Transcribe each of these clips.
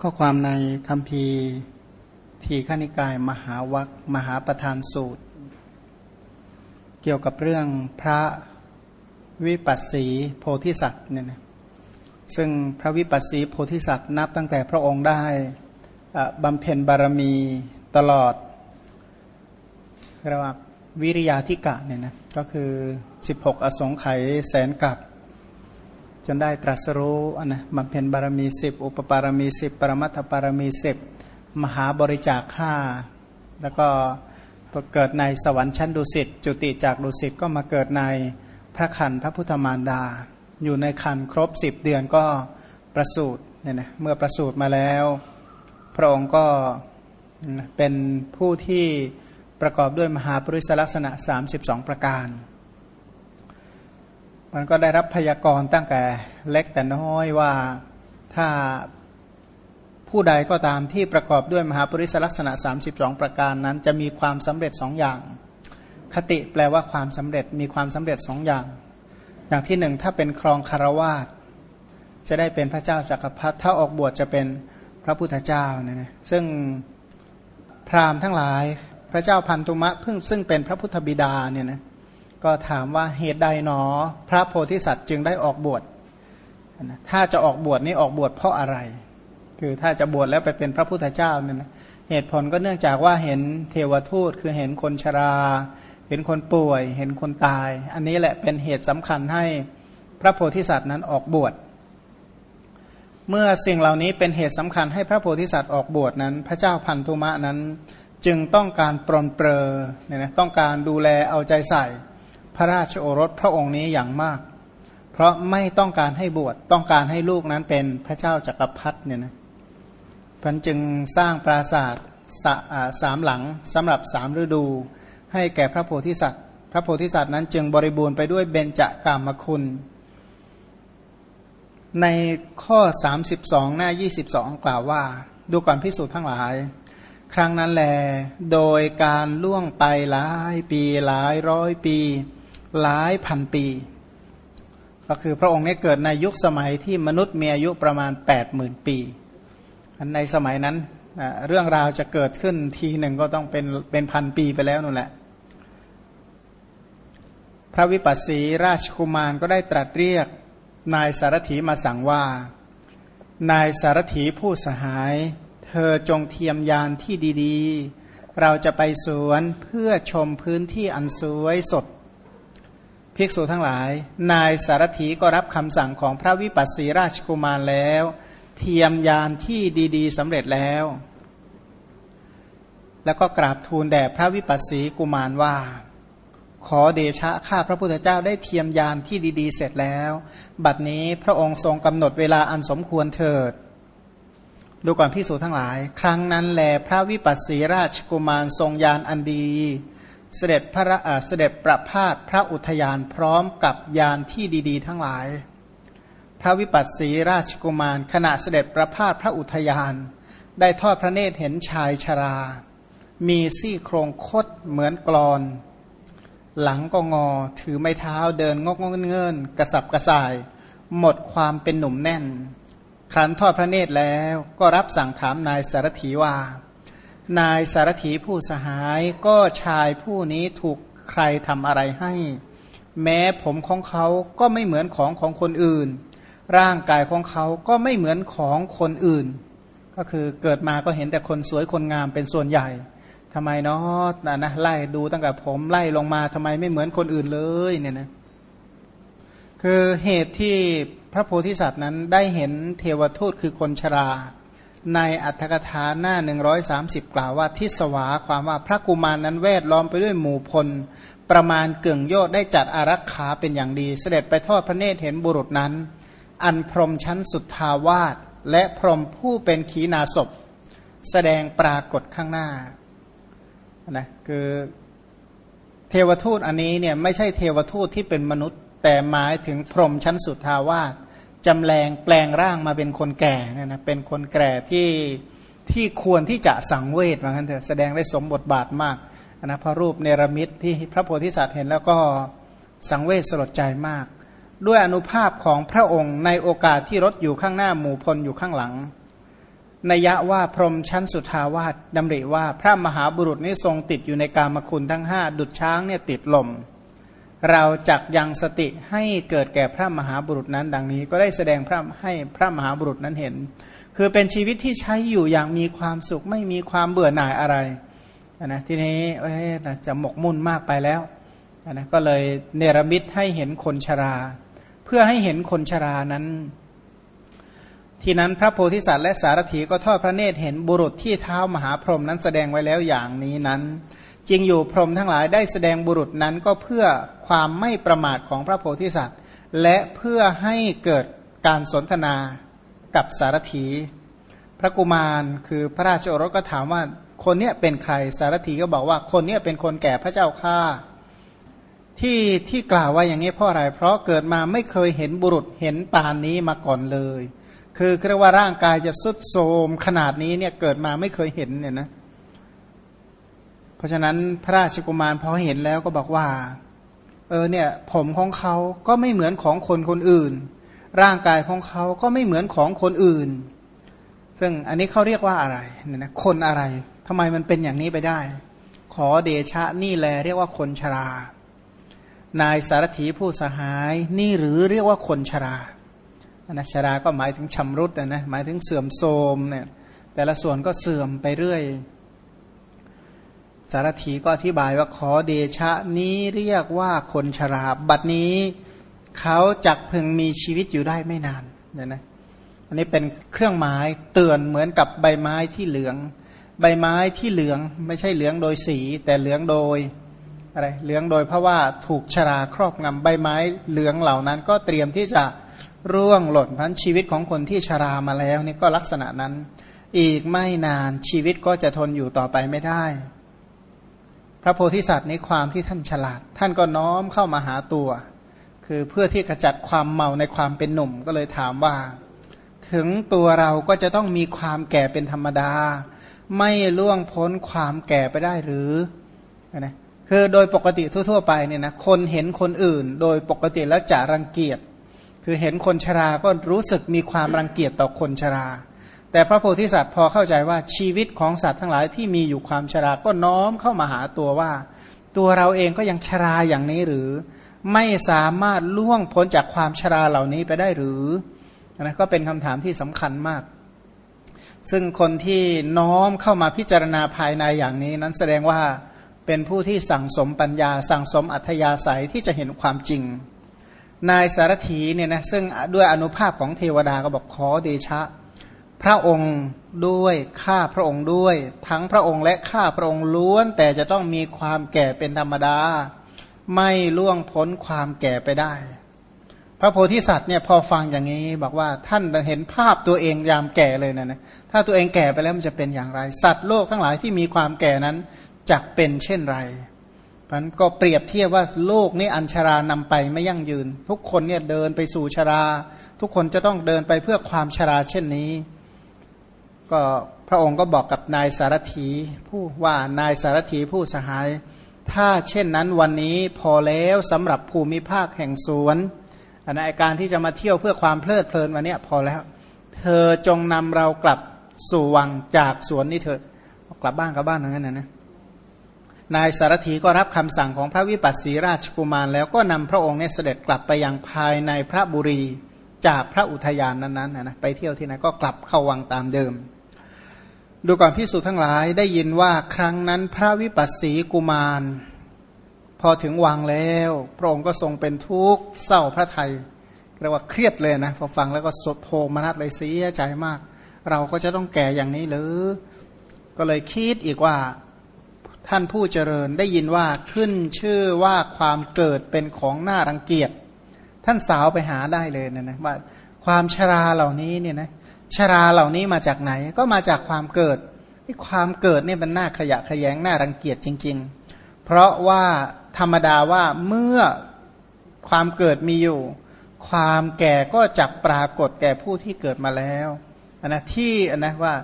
ข้อความในคำพีทีขณิกาย มหาวัคมหาประธานสูตร เกี่ยวกับเรื่องพระวิปัสสีโพธิสัตว์เนี่ยนะซึ่งพระวิปัสสีโพธิสัตว์นับตั้งแต่พระองค์ได้บำเพ็ญบารมีตลอดเรียกว่าวิริยาธิกะเนี่ยนะก็คือ 16 อสงไขยแสนกับ จนได้ตรัสรู้นนะบำเพ็ญบารมีสิบอุปปารมีสิบปรมัตถปารมีสิบมหาบริจาคห้าแล้วก็เกิดในสวรรค์ชั้นดุสิตจุติจากดุสิตก็มาเกิดในพระคันพระพุทธมารดา อยู่ในคันครบสิบเดือนก็ประสูติเนี่ยนะเมื่อประสูติมาแล้ว พระองค์ก็เป็นผู้ที่ประกอบด้วยมหาปริศลักษณะ 32 ประการ มันก็ได้รับพยากรณ์ตั้งแต่เล็กแต่น้อยว่าถ้าผู้ใดก็ตามที่ประกอบด้วยมหาปริศลักษณะ 32 ประการนั้น จะมีความสำเร็จสองอย่าง คติแปลว่าความสำเร็จมีความสำเร็จสองอย่าง อย่างที่หนึ่งถ้าเป็นครองคารวาสจะได้เป็นพระเจ้าจากักรพรรดิถ้าออกบวชจะเป็นพระพุทธเจ้าเนี่ยนะซึ่งพราหมณ์ทั้งหลายพระเจ้าพันธุมะเพิ่งซึ่งเป็นพระพุทธบิดาเนี่ยนะ ก็ถามว่าเหตุใดหนอ พระโพธิสัตว์จึงได้ออกบวชถ้าจะออกบวชนี่ออกบวชเพราะอะไร คือถ้าจะบวชแล้วไปเป็นพระพุทธเจ้าเนี่ยนะเหตุผลก็เนื่องจากว่าเห็นเทวทูตคือเห็นคนชรา เห็นคนป่วย เห็นคนตาย อันนี้แหละเป็นเหตุสำคัญให้พระโพธิสัตว์นั้นออกบวชเมื่อสิ่งเหล่านี้เป็นเหตุสำคัญให้พระโพธิสัตว์ออกบวชนั้น พระเจ้าพันธุมะนั้นจึงต้องการปรนเปรอเนี่ยนะต้องการดูแลเอาใจใส่ พระราชโอรสพระองค์นี้อย่างมาก เพราะไม่ต้องการให้บวชต้องการให้ลูกนั้นเป็นพระเจ้าจากักรพรรดิเนี่ยนะพันจึงสร้างปราสาทสสามหลังสำหรับสามฤดู ให้แก่พระโพธิสัตว์ พระโพธิสัตว์นั้นจึงบริบูรณ์ไปด้วยเบญจกามคุณ ในข้อ 32 หน้า 22 กล่าวว่า ดูก่อนพิสูจน์ทั้งหลาย ครั้งนั้นแล โดยการล่วงไปหลายปีหลายร้อยปี หลายพันปี ก็คือพระองค์นี้เกิดในยุคสมัยที่มนุษย์มีอายุประมาณ8ปดหมื่นปีในสมัยนั้นเรื่องราวจะเกิดขึ้นทีหนึ่งก็ต้องเป็นเป็นพันปีไปแล้วนั่นแหละ พระวิปัสสีราชกุมารก็ได้ตรัสเรียกนายสารถีมาสั่งว่า นายสารถีผู้สหาย เธอจงเทียมยานที่ดีๆ เราจะไปสวนเพื่อชมพื้นที่อันสวยสด ภิกษุทั้งหลาย นายสารถีก็รับคำสั่งของพระวิปัสสีราชกุมารแล้ว เทียมยานที่ดีๆสำเร็จแล้ว แล้วก็กราบทูลแด่พระวิปัสสีกุมารว่า ขอเดชะข้าพระพุทธเจ้าได้เทียมยานที่ดีๆ เสร็จแล้ว บัดนี้พระองค์ทรงกำหนดเวลาอันสมควรเถิดดูก่อนพิสูจทั้งหลาย ครั้งนั้นแลพระวิปัสสีราชกุมารทรงยานอันดี เสด็จพระเสด็จประพาสพระอุทยานพร้อมกับยานที่ดีๆ ทั้งหลาย พระวิปัสสีราชกุมาร ขณะเสด็จประพาสพระอุทยาน ได้ทอดพระเนตรเห็นชายชรา มีซี่โครงคดเหมือนกรอน หลังก็งอถือไม้เท้าเดินงกงเงินกระสับกระส่าย หมดความเป็นหนุ่มแน่น ครั้นทอดพระเนตรแล้วก็รับสั่งถามนายสารถีว่า นายสารถีผู้สหายก็ชายผู้นี้ถูกใครทำอะไรให้ แม้ผมของเขาก็ไม่เหมือนของของคนอื่น ร่างกายของเขาก็ไม่เหมือนของคนอื่น ก็คือเกิดมาก็เห็นแต่คนสวยคนงามเป็นส่วนใหญ่ทำไมเนาะนะไล่ดูตั้งแต่ผมไล่ลงมาทำไมไม่เหมือนคนอื่นเลยเนี่ยนะคือเหตุที่พระโพธิสัตว์นั้นได้เห็นเทวทูตคือคนชรา ในอัตถกถาหน้า 130 กล่าวว่าทิศวาความว่าพระกุมารนั้นแวดล้อมไปด้วยหมู่พล ประมาณเกื่งโยดได้จัดอารักขาเป็นอย่างดี เสด็จไปทอดพระเนตรเห็นบุรุษนั้น อันพรมชั้นสุดทาวาสและพรมผู้เป็นขีณาศพ แสดงปรากฏข้างหน้านะคือเทวทูตอันนี้เนี่ยไม่ใช่เทวทูตที่เป็นมนุษย์ แต่หมายถึงพรมชั้นสุดทาวาส จำแรงแปลงร่างมาเป็นคนแก่เนี่ยนะเป็นคนแก่ที่ที่ควรที่จะสังเวชว่างั้นเถอะแสดงได้สมบทบาทมากนะพระรูปเนรมิตที่พระโพธิสัตว์เห็นแล้วก็สังเวชสลดใจมาก ด้วยอนุภาพของพระองค์ในโอกาสที่รถอยู่ข้างหน้าหมู่พลอยู่ข้างหลังนัยะว่าพรมชั้นสุทาวาสดำริว่าพระมหาบุรุษนี้ทรงติดอยู่ในกามคุณทั้งห้าดุจช้างเนี่ยติดลม เราจักยังสติให้เกิดแก่พระมหาบุรุษนั้น ดังนี้ ก็ได้แสดงพระให้พระมหาบุรุษนั้นเห็น คือเป็นชีวิตที่ใช้อยู่อย่างมีความสุขไม่มีความเบื่อหน่ายอะไรนะทีนี้จะหมกมุ่นมากไปแล้วนะก็เลยเนรมิตให้เห็นคนชรา เพื่อให้เห็นคนชรานั้น ทีนั้นพระโพธิสัตว์และสารถีก็ทอดพระเนตรเห็นบุรุษที่เท้ามหาพรหมนั้นแสดงไว้แล้วอย่างนี้นั้น จริงอยู่พรหมทั้งหลายได้แสดงบุรุษนั้นก็เพื่อความไม่ประมาทของพระโพธิสัตว์ และเพื่อให้เกิดการสนทนากับสารถี พระกุมารคือพระราชโอรสก็ถามว่าคนเนี้ยเป็นใครสารถีก็บอกว่าคนเนี้ยเป็นคนแก่พระเจ้าข้าที่ที่กล่าวว่าอย่างนี้เพราะอะไร เพราะเกิดมาไม่เคยเห็นบุรุษเห็นปานนี้มาก่อนเลย คือเรียกว่าร่างกายจะสุดโทมขนาดนี้เนี่ยเกิดมาไม่เคยเห็นเนี่ยนะเราะฉะนั้นพระราชกุมารพอเห็นแล้วก็บอกว่า เออเนี่ย ผมของเขาก็ไม่เหมือนของคนคนอื่น ร่างกายของเขาก็ไม่เหมือนของคนอื่น ซึ่งอันนี้เขาเรียกว่าอะไรเนี่ยนะคนอะไรทำไมมันเป็นอย่างนี้ไปได้ ขอเดชะนี่แลเรียกว่าคนชรา นายสารถีผู้สหายนี่หรือเรียกว่าคนชรานะชราก็หมายถึงชำรุดนะนะหมายถึงเสื่อมโทรมเนี่ยแต่ละส่วนก็เสื่อมไปเรื่อยารถีก็อธิบายว่าขอเดชะนี้เรียกว่าคนชราบัดนี้ เขาจักเพึงมีชีวิตอยู่ได้ไม่นานเนี่ยนะอันนี้เป็นเครื่องหมายเตือนเหมือนกับใบไม้ที่เหลือง ใบไม้ที่เหลืองไม่ใช่เหลืองโดยสี แต่เหลืองโดยอะไรเหลืองโดยเพราะว่าถูกชราครอบงำใบไม้เหลืองเหล่านั้น ก็เตรียมที่จะร่วงหล่นพันชีวิตของคนที่ชรามาแล้วนี่ก็ลักษณะนั้น อีกไม่นานชีวิตก็จะทนอยู่ต่อไปไม่ได้ พระโพธิสัตว์ในความที่ท่านฉลาด ท่านก็น้อมเข้ามาหาตัว คือเพื่อที่ขจัดความเมาในความเป็นหนุ่มก็เลยถามว่า ถึงตัวเราก็จะต้องมีความแก่เป็นธรรมดา ไม่ล่วงพ้นความแก่ไปได้หรือนะคือโดยปกติทั่วๆไปเนี่ยนะคนเห็นคนอื่น โดยปกติแล้วจะรังเกียจ คือเห็นคนชราก็รู้สึกมีความรังเกียจต่อคนชรา แต่พระโพธิสัตว์พอเข้าใจว่าชีวิตของสัตว์ทั้งหลายที่มีอยู่ความชรา ก็น้อมเข้ามาหาตัวว่า ตัวเราเองก็ยังชราอย่างนี้หรือ ไม่สามารถล่วงพ้นจากความชราเหล่านี้ไปได้หรือนะก็เป็นคำถามที่สำคัญมาก ซึ่งคนที่น้อมเข้ามาพิจารณาภายในอย่างนี้ นั้นแสดงว่าเป็นผู้ที่สั่งสมปัญญา สั่งสมอัธยาศัยที่จะเห็นความจริง นายสารถีเนี่ยนะซึ่งด้วยอนุภาพของเทวดาก็บอกขอเดชะ พระองค์ด้วยข้าพระองค์ด้วย ทั้งพระองค์และข้าพระองค์ล้วน แต่จะต้องมีความแก่เป็นธรรมดา ไม่ล่วงพ้นความแก่ไปได้ พระโพธิสัตว์เนี่ยพอฟังอย่างนี้บอกว่าท่านเห็นภาพตัวเองยามแก่เลยนะนะถ้าตัวเองแก่ไปแล้วมันจะเป็นอย่างไร สัตว์โลกทั้งหลายที่มีความแก่นั้นจะเป็นเช่นไรมันก็เปรียบเทียบว่าโลกนี้อันชรานำไปไม่ยั่งยืน ทุกคนเนี่ยเดินไปสู่ชรา ทุกคนจะต้องเดินไปเพื่อความชราเช่นนี้ ก็พระองค์ก็บอกกับนายสารถีผู้ว่านายสารถีผู้สหาย ถ้าเช่นนั้นวันนี้พอแล้วสำหรับภูมิภาคแห่งสวนอันการที่จะมาเที่ยวเพื่อความเพลิดเพลินวันนี้พอแล้ว เธอจงนำเรากลับสู่วังจากสวนนี้เถิดกลับบ้านกลับบ้านอย่างนั้นนะนะนายสารถีก็รับคำสั่งของพระวิปัสสีราชกุมารแล้วก็นำพระองค์เนี่ยเสด็จกลับไปยังภายในพระบุรีจากพระอุทยานนั้นๆนะไปเที่ยวที่ไหนก็กลับเข้าวังตามเดิม ดูก่อนพิสูจทั้งหลายได้ยินว่าครั้งนั้นพระวิปัสสีกุมาร พอถึงวังแล้ว พระองค์ก็ทรงเป็นทุกข์เศร้าพระไทยเรียกว่าเครียดเลยนะพอฟังแล้วก็สดโทมนัดเลยเสียใจมาก เราก็จะต้องแก่อย่างนี้หรือ ก็เลยคิดอีกว่าท่านผู้เจริญได้ยินว่าขึ้นชื่อว่าความเกิดเป็นของน่ารังเกียจ ท่านสาวไปหาได้เลยนะนะว่าความชราเหล่านี้เนี่ยนะ ชราเหล่านี้มาจากไหน ก็มาจากความเกิดที่ความเกิดเนี่ยมันน่าขยะขยงน่ารังเกียจจริง ๆ เพราะว่าธรรมดาว่าเมื่อความเกิดมีอยู่ ความแก่ก็จักปรากฏแก่ผู้ที่เกิดมาแล้วนะที่นะว่า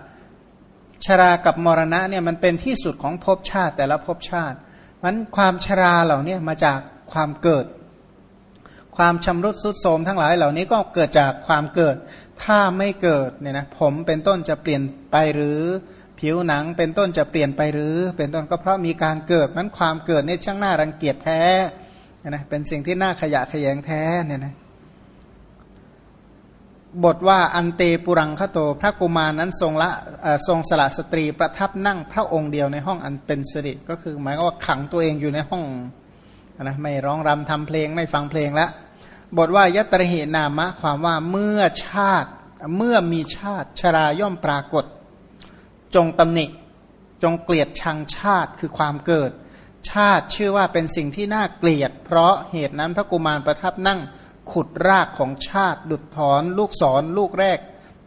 ชรากับมรณะเนี่ยมันเป็นที่สุดของภพชาติแต่ละภพชาติมันความชราเหล่านี้มาจากความเกิด ความชำรุดสุดโทมทั้งหลายเหล่านี้ก็เกิดจากความเกิด ถ้าไม่เกิดเนี่ยนะผมเป็นต้นจะเปลี่ยนไปหรือ ผิวหนังเป็นต้นจะเปลี่ยนไปหรือ เป็นต้นก็เพราะมีการเกิดนั้นความเกิดนี่ช่างน่ารังเกียจแท้นะเป็นสิ่งที่น่าขยะขยงแท้เนี่ยนะบทว่าอันเตปุรังคโต พระกุมารนั้นทรงละทรงสละสตรีประทับนั่งพระองค์เดียวในห้องอันเป็นสิริก็คือหมายว่าขังตัวเองอยู่ในห้อง นะไม่ร้องรำทำเพลงไม่ฟังเพลงละบทว่ายตระหินามะ ความว่าเมื่อชาติเมื่อมีชาติชราย่อมปรากฏ จงตำหนิ จงเกลียดชังชาติคือความเกิด ชาติชื่อว่าเป็นสิ่งที่น่าเกลียด เพราะเหตุนั้นพระกุมารประทับนั่งขุดรากของชาติ ดุดถอนลูกศรลูกแรก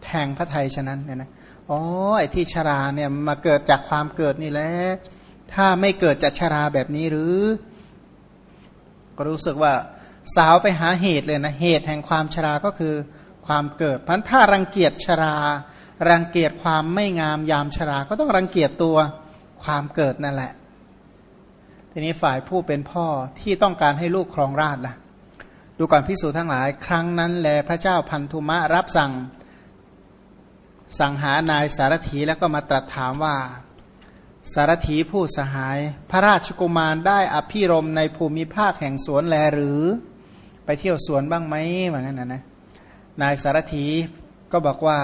แทงพระไทยฉะนั้นเนี่ยนะอ๋อไอ้ที่ชราเนี่ยมาเกิดจากความเกิดนี่แหละถ้าไม่เกิดจากชราแบบนี้หรือ ก็รู้สึกว่าสาวไปหาเหตุเลยนะเหตุแห่งความชราก็คือความเกิดพันถ้ารังเกียจชรา รังเกียจความไม่งามยามชรา ก็ต้องรังเกียจตัวความเกิดนั่นแหละ ทีนี้ฝ่ายผู้เป็นพ่อที่ต้องการให้ลูกครองราชล่ะ ดูก่อนพิสูจทั้งหลาย ครั้งนั้นแลพระเจ้าพันธุมะรับสั่ง สั่งหานายสารถีแล้วก็มาตรัสถามว่า สารถีผู้สหาย พระราชกุมารได้อภิรมในภูมิภาคแห่งสวนแลหรือ ไปเที่ยวสวนบ้างไหมว่างั้นนะนะนายสารถีก็บอกว่า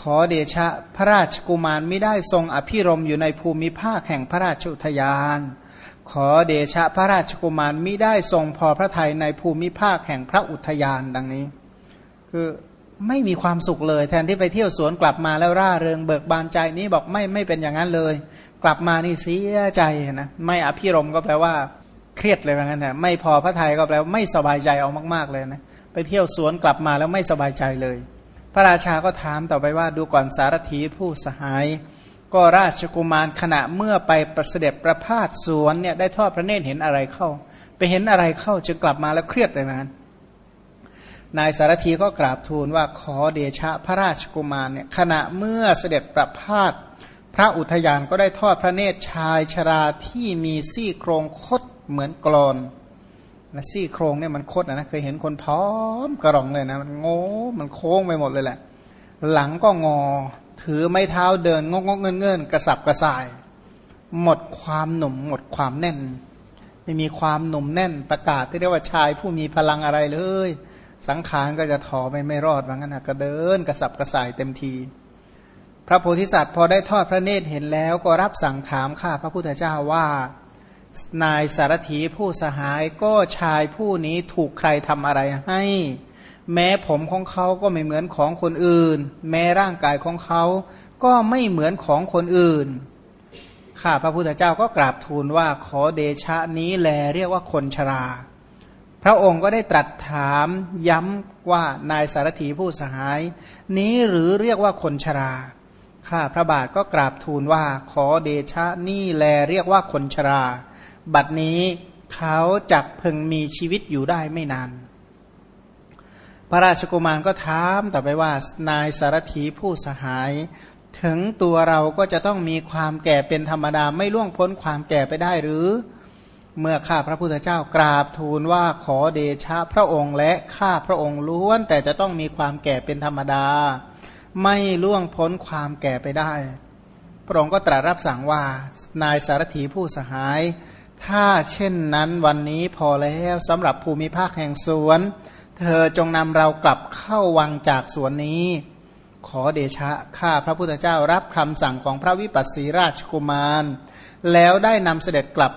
ขอเดชะพระราชกุมารไม่ได้ทรงอภิรมอยู่ในภูมิภาคแห่งพระราชอุทยาน ขอเดชะพระราชกุมารไมิได้ทรงพอพระทัยในภูมิภาคแห่งพระอุทยานดังนี้ คือ ไม่มีความสุขเลย แทนที่ไปเที่ยวสวนกลับมาแล้วร่าเริงเบิกบานใจนี้บอกไม่ไม่เป็นอย่างนั้นเลย กลับมานี่เสียใจนะไม่อภิรมก็แปลว่า เครียดเลยว่างั้นนะไม่พอพระทัยก็แปลว่าไม่สบายใจเอามาก ๆเลยนะไปเที่ยวสวนกลับมาแล้วไม่สบายใจเลย พระราชาก็ถามต่อไปว่าดูก่อนสารถีผู้สหาย ก็ราชกุมารขณะเมื่อไปประเสด็จประพาสสวนเนี่ยได้ทอดพระเนตรเห็นอะไรเข้า ไปเห็นอะไรเข้าจึงกลับมาแล้วเครียดเลยนะ นายสารธีก็กราบทูลว่าขอเดชะพระราชกุมารเนี่ยขณะเมื่อเสด็จประพาสพระอุทยานก็ได้ทอดพระเนตรชายชราที่มีซี่โครงคดเหมือนกรอนนะซี่โครงเนี่ยมันคดนะเคยเห็นคนพร้อมกระรองเลยนะมันโง่มันโค้งไปหมดเลยแหละ หลังก็งอ ถือไม้เท้าเดินงกงกเงินเงินกระสับกระส่าย หมดความหนุ่มหมดความแน่น ไม่มีความหนุ่มแน่นประกาศที่เรียกว่าชายผู้มีพลังอะไรเลย สังขารก็จะถอไปไม่รอดว่างั้นนะก็เดินกระสับกระส่ายเต็มที พระโพธิสัตว์พอได้ทอดพระเนตรเห็นแล้ว ก็รับสั่งถามข้าพระพุทธเจ้าว่า นายสารถีผู้สหายก็ชายผู้นี้ถูกใครทำอะไรให้ แม้ผมของเขาก็ไม่เหมือนของคนอื่น แม้ร่างกายของเขาก็ไม่เหมือนของคนอื่นข้าพระพุทธเจ้าก็กราบทูลว่าขอเดชะนี้แลเรียกว่าคนชรา พระองค์ก็ได้ตรัสถามย้ำว่านายสารถีผู้สหาย นี้หรือเรียกว่าคนชรา ข้าพระบาทก็กราบทูลว่าขอเดชะนี่แลเรียกว่าคนชรา บัดนี้เขาจักพึงมีชีวิตอยู่ได้ไม่นาน พระราชกุมารก็ถามต่อไปว่านายสารถีผู้สหาย ถึงตัวเราก็จะต้องมีความแก่เป็นธรรมดาไม่ล่วงพ้นความแก่ไปได้หรือ เมื่อข้าพระพุทธเจ้ากราบทูลว่าขอเดชะพระองค์และข้าพระองค์ล้วน แต่จะต้องมีความแก่เป็นธรรมดา ไม่ล่วงพ้นความแก่ไปได้ พระองค์ก็ตรัสรับสั่งว่านายสารถีผู้สหาย ถ้าเช่นนั้นวันนี้พอแล้วสำหรับภูมิภาคแห่งสวน เธอจงนำเรากลับเข้าวังจากสวนนี้ ขอเดชะข้าพระพุทธเจ้ารับคำสั่งของพระวิปัสสีราชกุมาร แล้วได้นำเสด็จกลับ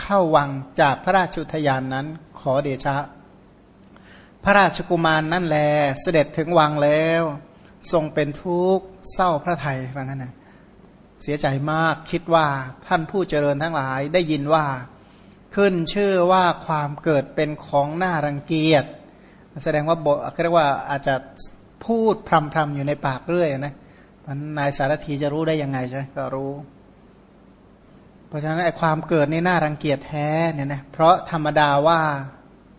เข้าวังจากพระราชุทยานนั้นขอเดชะ พระราชกุมารนั่นแลเสด็จถึงวังแล้ว ทรงเป็นทุกข์เศร้าพระไทยว่างั้นนะเสียใจมากคิดว่าท่านผู้เจริญทั้งหลายได้ยินว่า ขึ้นชื่อว่าความเกิดเป็นของน่ารังเกียจ แสดงว่าบเรียกว่าอาจจะพูดพรำๆอยู่ในปากเรื่อยนะมันนายสารถีจะรู้ได้ยังไงใช่ก็รู้ เพราะฉะนั้นไอ้ความเกิดนี่น่ารังเกียจแท้เนี่ยนะเพราะธรรมดาว่า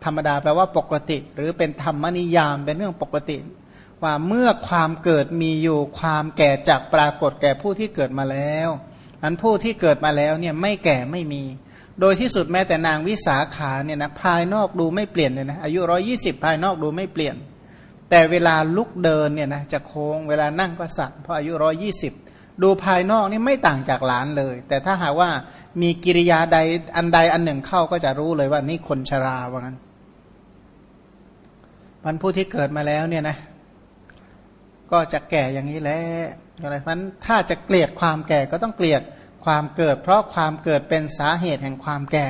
ธรรมดาแปลว่าปกติ หรือเป็นธรรมนิยามเป็นเรื่องปกติ ว่าเมื่อความเกิดมีอยู่ความแก่จากปรากฏแก่ผู้ที่เกิดมาแล้วอันผู้ที่เกิดมาแล้วเนี่ยไม่แก่ไม่มี โดยที่สุดแม้แต่นางวิสาขาเนี่ยนะภายนอกดูไม่เปลี่ยนเลยนะอายุร้อยี่สิบภายนอกดูไม่เปลี่ยน แต่เวลาลุกเดินเนี่ยนะจะโค้งเวลานั่งก็สั่นเพราะอายุร้อยี่สิบ ดูภายนอกนี่ไม่ต่างจากหลานเลย แต่ถ้าหากว่ามีกิริยาใดอันใดอันหนึ่งเข้าก็จะรู้เลยว่านี่คนชราว่างั้นมันผู้ที่เกิดมาแล้วเนี่ยนะ ก็จะแก่อย่างนี้แหละอะไรเพราะถ้าจะเกลียดความแก่ก็ต้องเกลียดความเกิด เพราะความเกิดเป็นสาเหตุแห่งความแก่